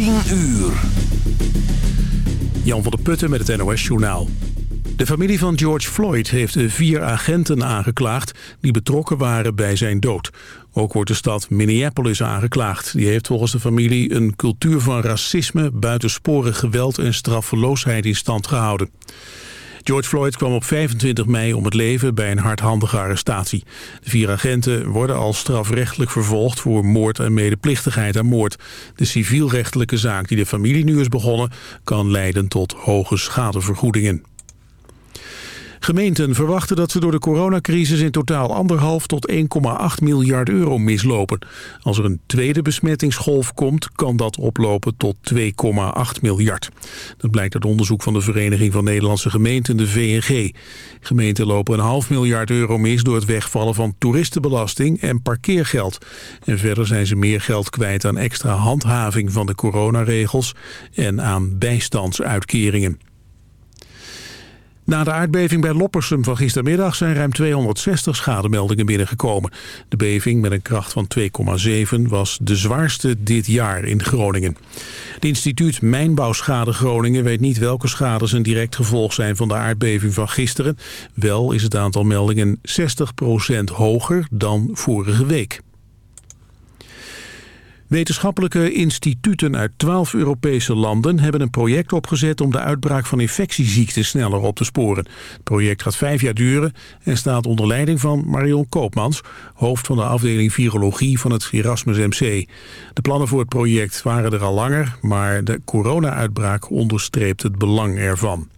10 uur. Jan van der Putten met het NOS Journaal. De familie van George Floyd heeft vier agenten aangeklaagd... die betrokken waren bij zijn dood. Ook wordt de stad Minneapolis aangeklaagd. Die heeft volgens de familie een cultuur van racisme... buitensporig geweld en straffeloosheid in stand gehouden. George Floyd kwam op 25 mei om het leven bij een hardhandige arrestatie. De vier agenten worden al strafrechtelijk vervolgd voor moord en medeplichtigheid aan moord. De civielrechtelijke zaak die de familie nu is begonnen kan leiden tot hoge schadevergoedingen. Gemeenten verwachten dat ze door de coronacrisis in totaal anderhalf tot 1,8 miljard euro mislopen. Als er een tweede besmettingsgolf komt, kan dat oplopen tot 2,8 miljard. Dat blijkt uit onderzoek van de Vereniging van Nederlandse Gemeenten, de VNG. Gemeenten lopen een half miljard euro mis door het wegvallen van toeristenbelasting en parkeergeld. En verder zijn ze meer geld kwijt aan extra handhaving van de coronaregels en aan bijstandsuitkeringen. Na de aardbeving bij Loppersum van gistermiddag zijn ruim 260 schademeldingen binnengekomen. De beving met een kracht van 2,7 was de zwaarste dit jaar in Groningen. Het instituut Mijnbouwschade Groningen weet niet welke schades een direct gevolg zijn van de aardbeving van gisteren. Wel is het aantal meldingen 60% hoger dan vorige week. Wetenschappelijke instituten uit 12 Europese landen hebben een project opgezet om de uitbraak van infectieziekten sneller op te sporen. Het project gaat vijf jaar duren en staat onder leiding van Marion Koopmans, hoofd van de afdeling virologie van het Erasmus MC. De plannen voor het project waren er al langer, maar de corona-uitbraak onderstreept het belang ervan.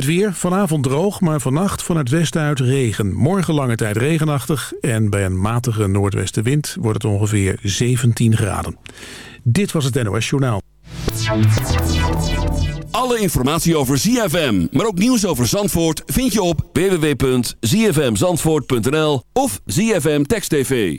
Het weer, vanavond droog, maar vannacht van het westen uit regen. Morgen lange tijd regenachtig en bij een matige noordwestenwind wordt het ongeveer 17 graden. Dit was het NOS Journaal. Alle informatie over ZFM, maar ook nieuws over Zandvoort... vind je op www.zfmzandvoort.nl of ZFM Text TV.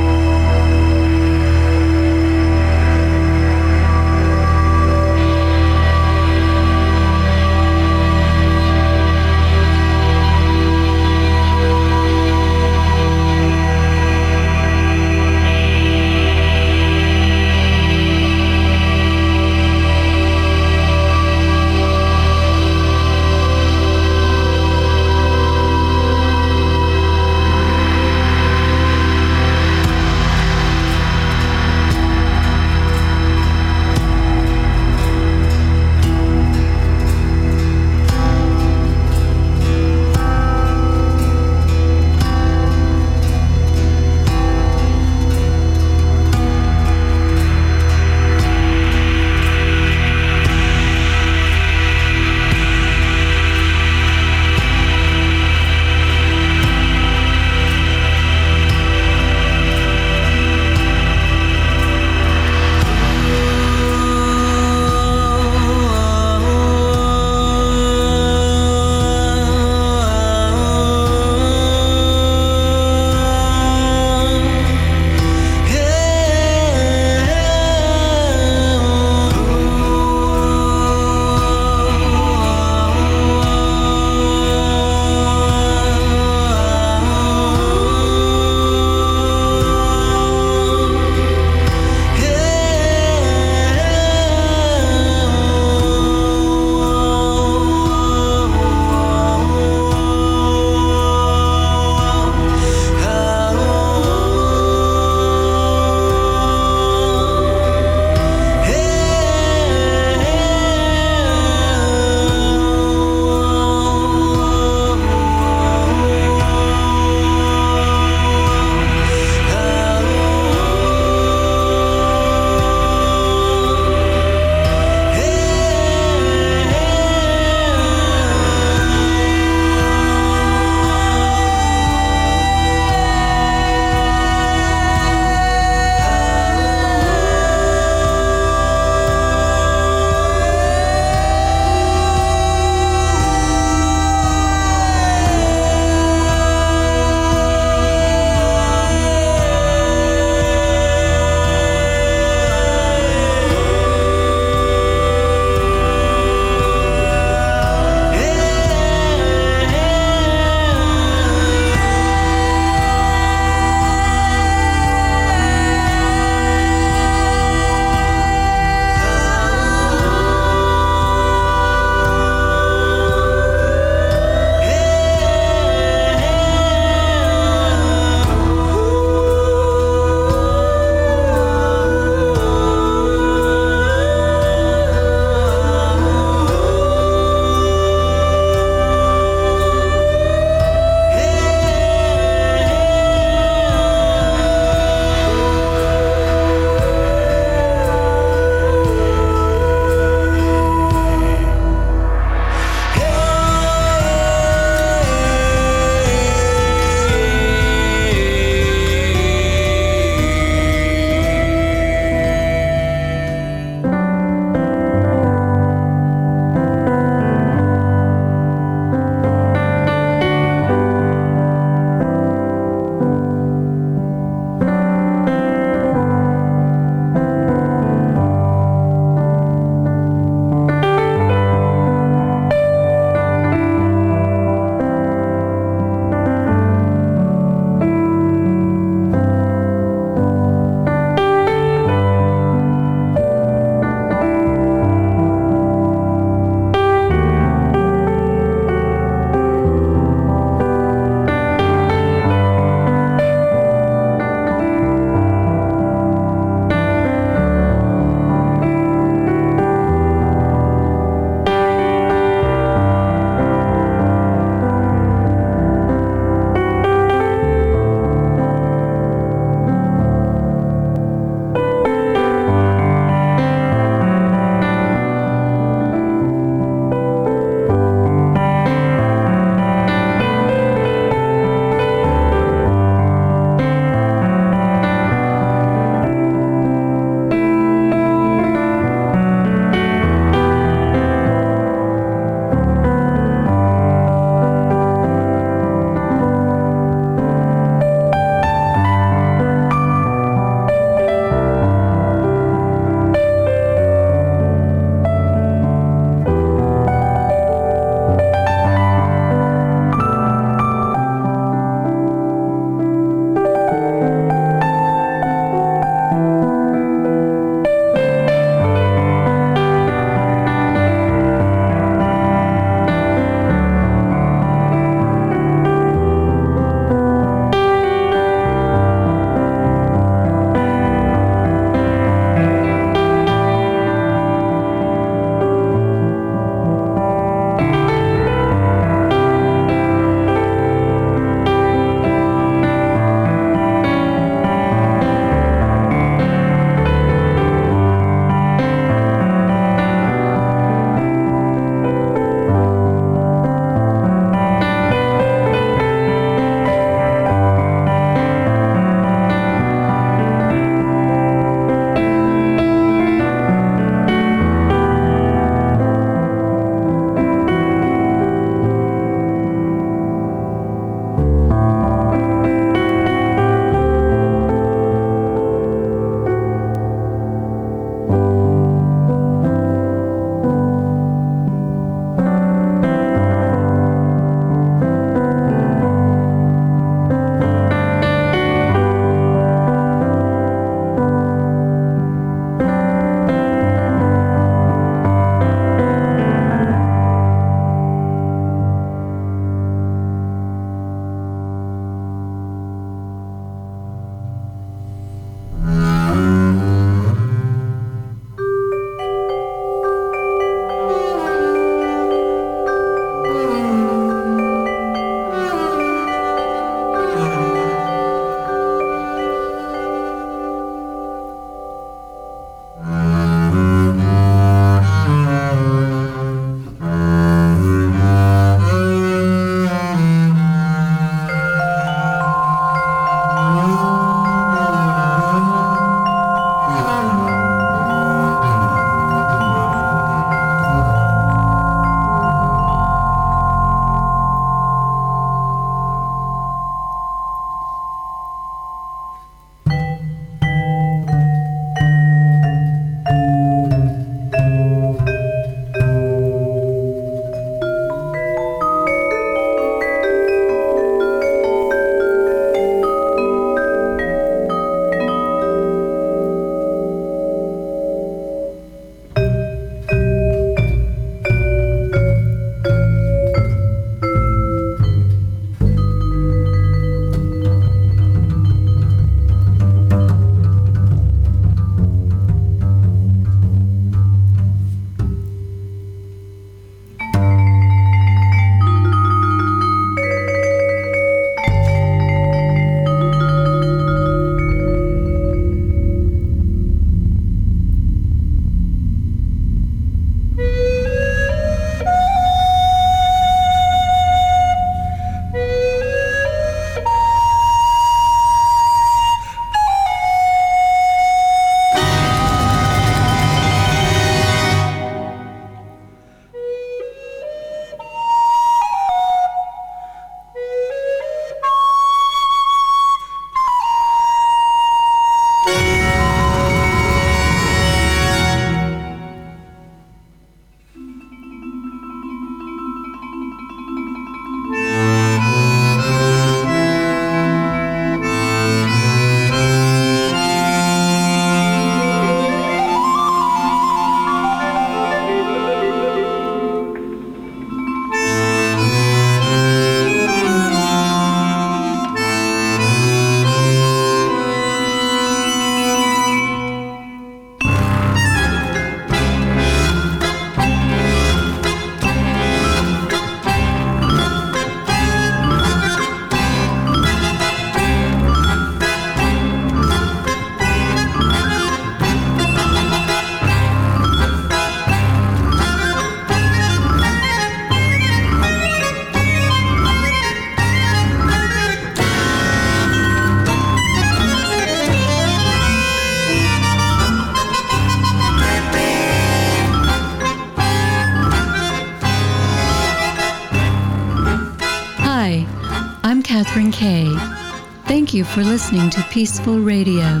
For listening to Peaceful Radio,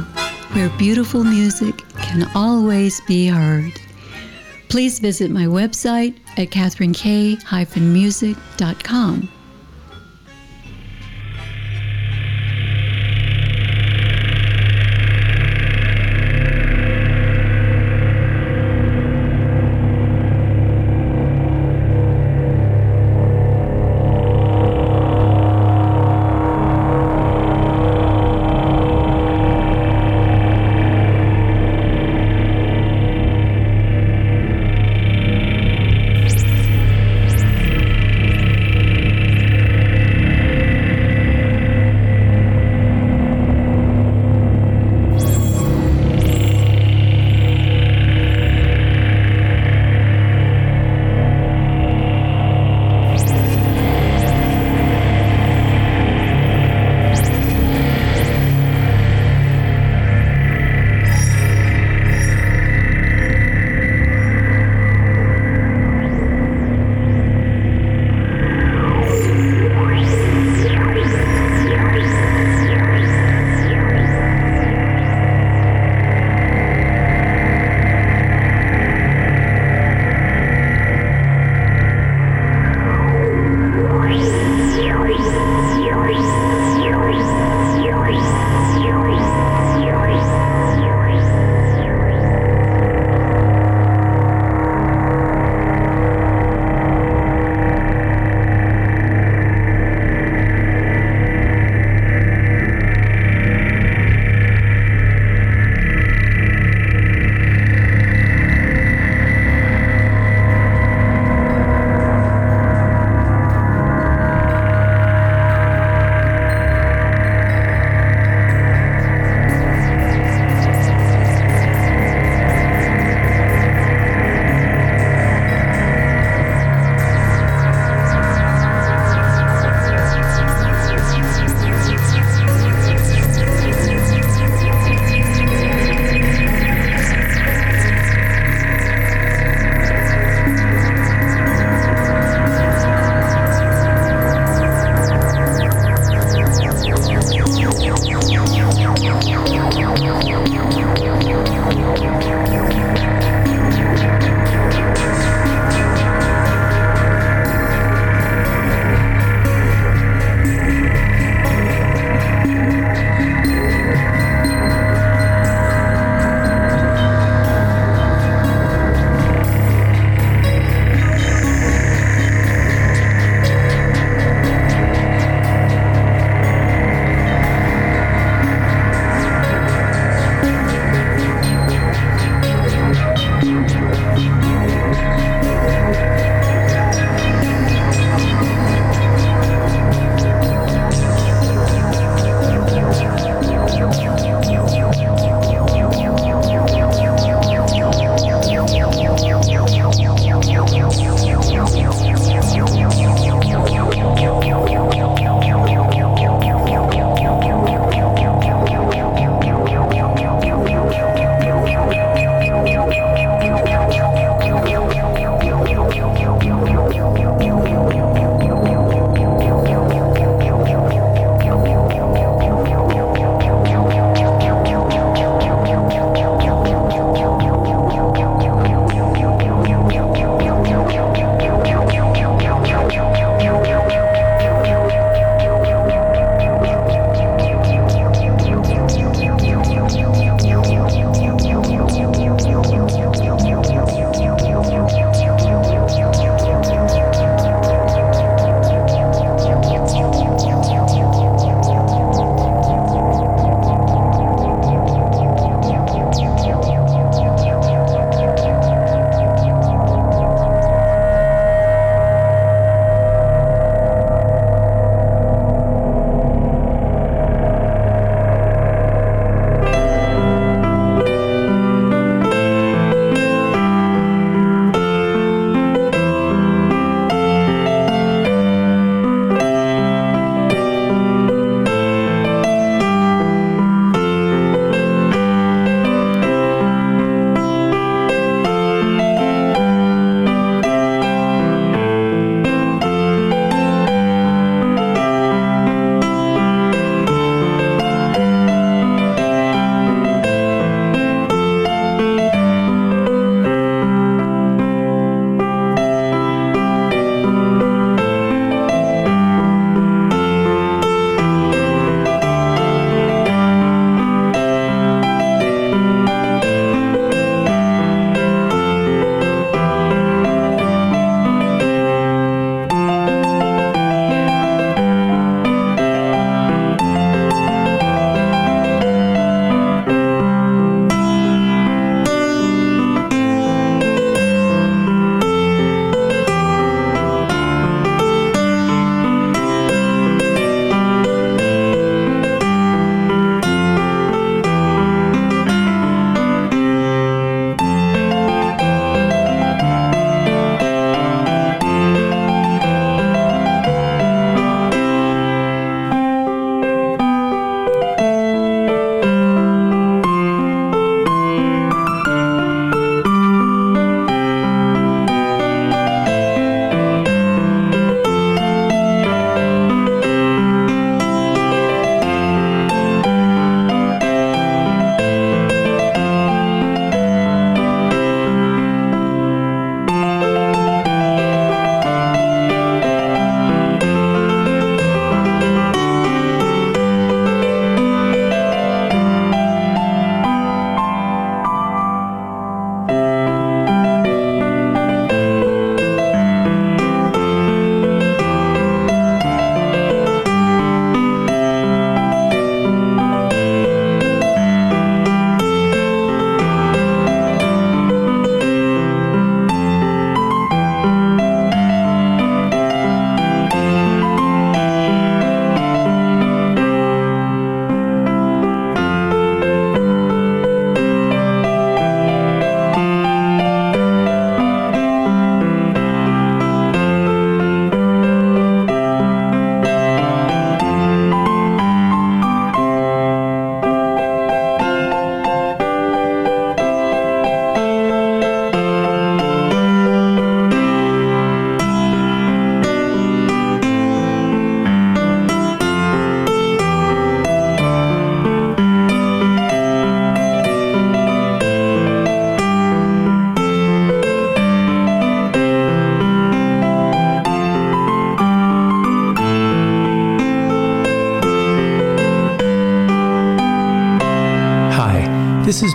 where beautiful music can always be heard. Please visit my website at katherinekay-music.com.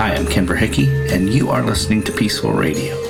Hi, I'm Ken Hickey, and you are listening to Peaceful Radio.